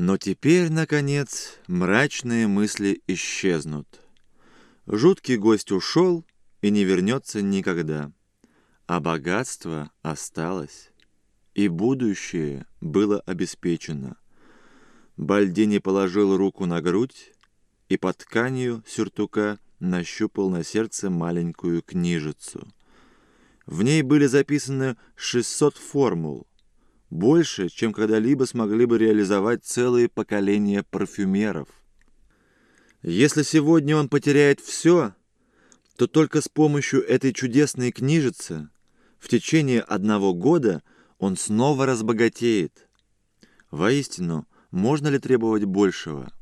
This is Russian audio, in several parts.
Но теперь, наконец, мрачные мысли исчезнут. Жуткий гость ушел и не вернется никогда. А богатство осталось, и будущее было обеспечено. Бальдини положил руку на грудь и под тканью сюртука нащупал на сердце маленькую книжицу. В ней были записаны 600 формул, больше, чем когда-либо смогли бы реализовать целые поколения парфюмеров. Если сегодня он потеряет все, то только с помощью этой чудесной книжицы в течение одного года он снова разбогатеет. Воистину, можно ли требовать большего?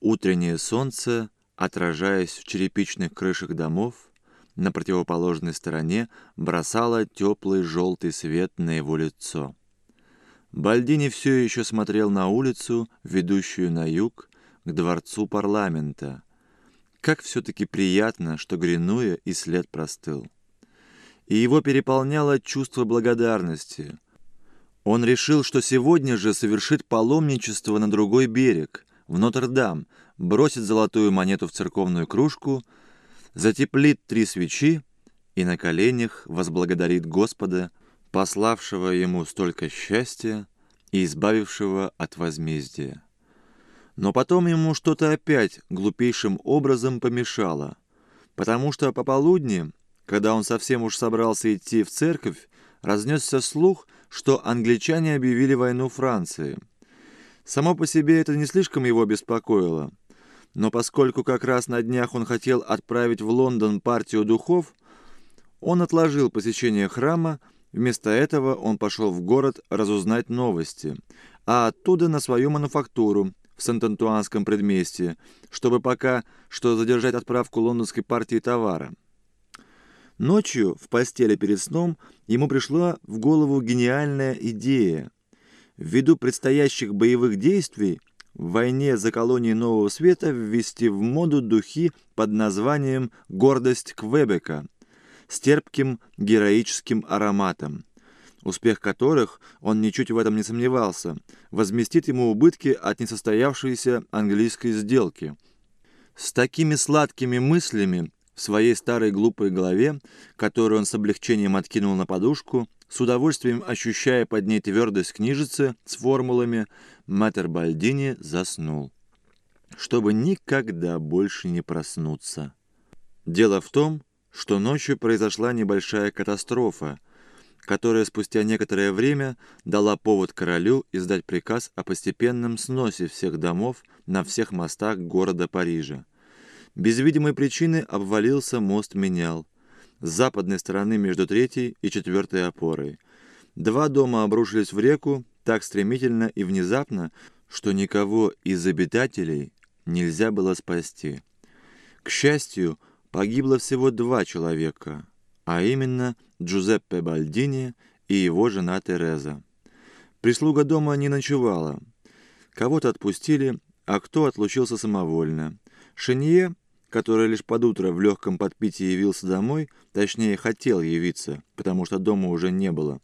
Утреннее солнце, отражаясь в черепичных крышах домов, на противоположной стороне бросала теплый желтый свет на его лицо. Бальдини все еще смотрел на улицу, ведущую на юг, к дворцу парламента. Как все-таки приятно, что Гринуя и след простыл. И его переполняло чувство благодарности. Он решил, что сегодня же совершит паломничество на другой берег, в Нотр-Дам, бросит золотую монету в церковную кружку — затеплит три свечи и на коленях возблагодарит Господа, пославшего ему столько счастья и избавившего от возмездия. Но потом ему что-то опять глупейшим образом помешало, потому что пополудни, когда он совсем уж собрался идти в церковь, разнесся слух, что англичане объявили войну Франции. Само по себе это не слишком его беспокоило – но поскольку как раз на днях он хотел отправить в Лондон партию духов, он отложил посещение храма, вместо этого он пошел в город разузнать новости, а оттуда на свою мануфактуру в Сент-Антуанском предместье, чтобы пока что задержать отправку лондонской партии товара. Ночью в постели перед сном ему пришла в голову гениальная идея. Ввиду предстоящих боевых действий – в войне за колонии Нового Света ввести в моду духи под названием «Гордость Квебека» с терпким героическим ароматом, успех которых, он ничуть в этом не сомневался, возместит ему убытки от несостоявшейся английской сделки. С такими сладкими мыслями в своей старой глупой голове, которую он с облегчением откинул на подушку, с удовольствием ощущая под ней твердость книжицы с формулами, Матер Бальдини заснул, чтобы никогда больше не проснуться. Дело в том, что ночью произошла небольшая катастрофа, которая спустя некоторое время дала повод королю издать приказ о постепенном сносе всех домов на всех мостах города Парижа. Без видимой причины обвалился мост Менял, с западной стороны между третьей и четвертой опорой. Два дома обрушились в реку так стремительно и внезапно, что никого из обитателей нельзя было спасти. К счастью, погибло всего два человека, а именно Джузеппе Бальдини и его жена Тереза. Прислуга дома не ночевала. Кого-то отпустили, а кто отлучился самовольно. Шенье который лишь под утро в легком подпитии явился домой, точнее хотел явиться, потому что дома уже не было,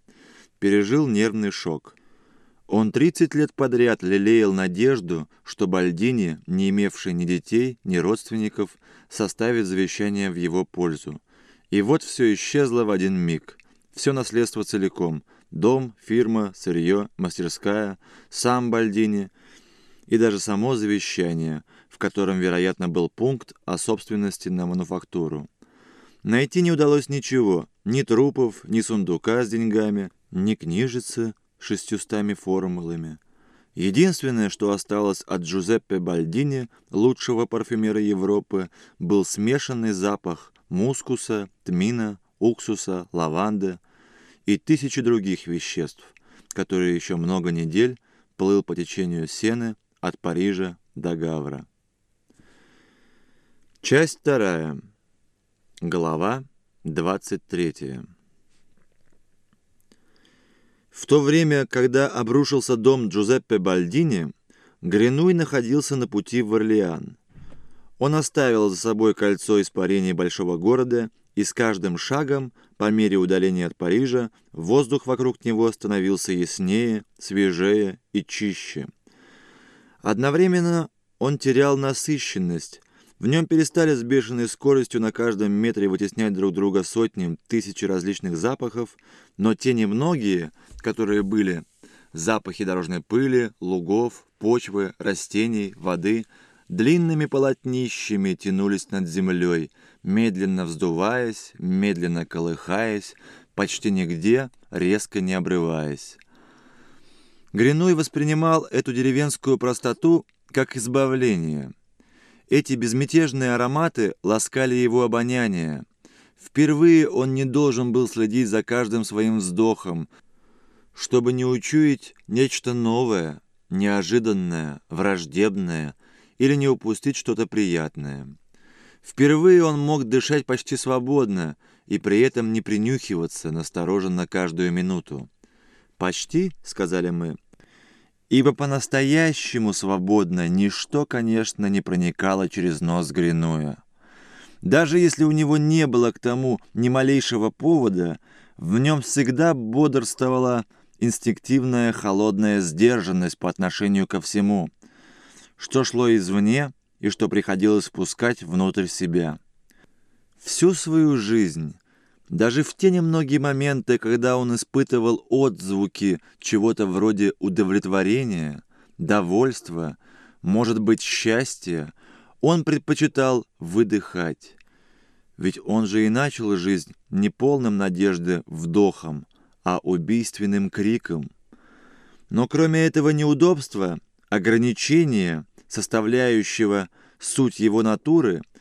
пережил нервный шок. Он 30 лет подряд лелеял надежду, что Бальдини, не имевший ни детей, ни родственников, составит завещание в его пользу. И вот все исчезло в один миг. Все наследство целиком. Дом, фирма, сырье, мастерская, сам Бальдини и даже само завещание – в котором, вероятно, был пункт о собственности на мануфактуру. Найти не удалось ничего, ни трупов, ни сундука с деньгами, ни книжицы шестьюстами формулами. Единственное, что осталось от Джузеппе Бальдини, лучшего парфюмера Европы, был смешанный запах мускуса, тмина, уксуса, лаванды и тысячи других веществ, которые еще много недель плыл по течению Сены от Парижа до Гавра. Часть вторая. Глава 23. В то время, когда обрушился дом Джузеппе Бальдини, Гринуй находился на пути в Орлеан. Он оставил за собой кольцо испарений большого города, и с каждым шагом, по мере удаления от Парижа, воздух вокруг него становился яснее, свежее и чище – Одновременно он терял насыщенность. В нем перестали с бешеной скоростью на каждом метре вытеснять друг друга сотни, тысячи различных запахов, но те немногие, которые были, запахи дорожной пыли, лугов, почвы, растений, воды, длинными полотнищами тянулись над землей, медленно вздуваясь, медленно колыхаясь, почти нигде резко не обрываясь. Гринуй воспринимал эту деревенскую простоту как избавление. Эти безмятежные ароматы ласкали его обоняние. Впервые он не должен был следить за каждым своим вздохом, чтобы не учуять нечто новое, неожиданное, враждебное или не упустить что-то приятное. Впервые он мог дышать почти свободно и при этом не принюхиваться настороженно каждую минуту. «Почти», — сказали мы, — ибо по-настоящему свободно ничто, конечно, не проникало через нос Гринуя. Даже если у него не было к тому ни малейшего повода, в нем всегда бодрствовала инстинктивная холодная сдержанность по отношению ко всему, что шло извне и что приходилось спускать внутрь себя. Всю свою жизнь даже в те немногие моменты, когда он испытывал отзвуки чего-то вроде удовлетворения, довольства, может быть, счастья, он предпочитал выдыхать. Ведь он же и начал жизнь не полным надежды вдохом, а убийственным криком. Но кроме этого неудобства, ограничения, составляющего суть его натуры –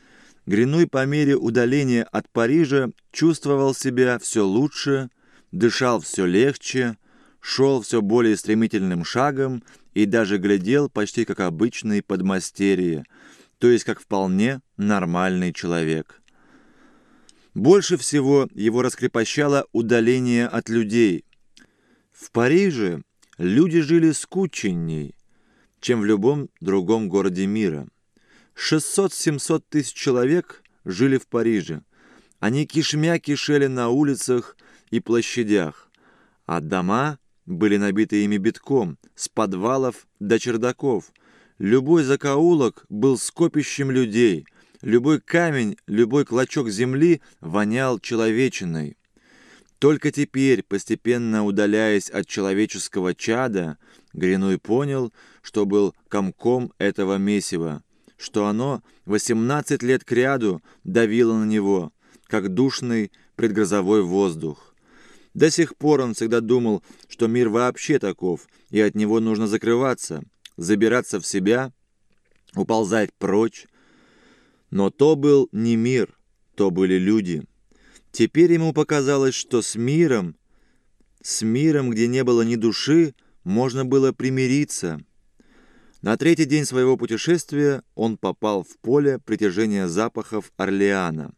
Гринуй по мере удаления от Парижа чувствовал себя все лучше, дышал все легче, шел все более стремительным шагом и даже глядел почти как обычный подмастерье, то есть как вполне нормальный человек. Больше всего его раскрепощало удаление от людей. В Париже люди жили скученней, чем в любом другом городе мира – 600-700 тысяч человек жили в Париже. Они кишмя кишели на улицах и площадях, а дома были набиты ими битком, с подвалов до чердаков. Любой закоулок был скопищем людей, любой камень, любой клочок земли вонял человечиной. Только теперь, постепенно удаляясь от человеческого чада, Гринуй понял, что был комком этого месива что оно 18 лет кряду давило на него, как душный предгрозовой воздух. До сих пор он всегда думал, что мир вообще таков, и от него нужно закрываться, забираться в себя, уползать прочь. Но то был не мир, то были люди. Теперь ему показалось, что с миром, с миром, где не было ни души, можно было примириться – на третий день своего путешествия он попал в поле притяжения запахов Орлеана.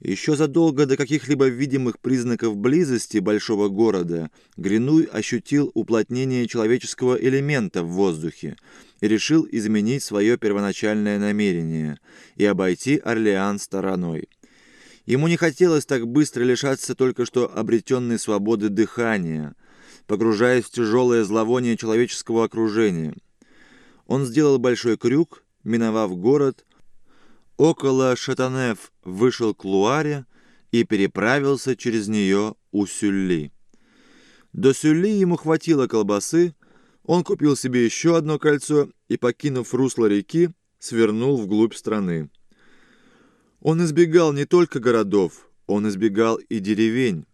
Еще задолго до каких-либо видимых признаков близости большого города Гринуй ощутил уплотнение человеческого элемента в воздухе и решил изменить свое первоначальное намерение и обойти Орлеан стороной. Ему не хотелось так быстро лишаться только что обретенной свободы дыхания, погружаясь в тяжелое зловоние человеческого окружения – он сделал большой крюк, миновав город, около Шатанев вышел к Луаре и переправился через нее у Сюлли. До Сюлли ему хватило колбасы, он купил себе еще одно кольцо и, покинув русло реки, свернул вглубь страны. Он избегал не только городов, он избегал и деревень.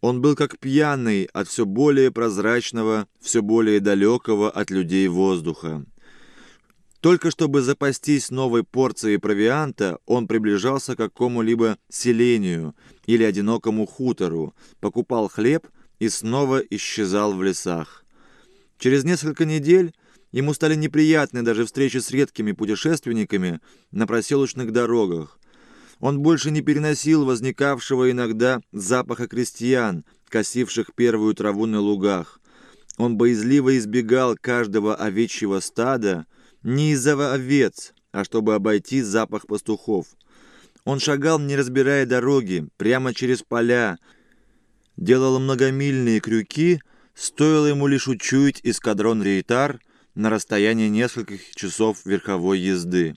Он был как пьяный от все более прозрачного, все более далекого от людей воздуха. Только чтобы запастись новой порцией провианта, он приближался к какому-либо селению или одинокому хутору, покупал хлеб и снова исчезал в лесах. Через несколько недель ему стали неприятны даже встречи с редкими путешественниками на проселочных дорогах. Он больше не переносил возникавшего иногда запаха крестьян, косивших первую траву на лугах. Он боязливо избегал каждого овечьего стада, не из-за овец, а чтобы обойти запах пастухов. Он шагал, не разбирая дороги, прямо через поля, делал многомильные крюки, стоило ему лишь учуять эскадрон рейтар, на расстоянии нескольких часов верховой езды.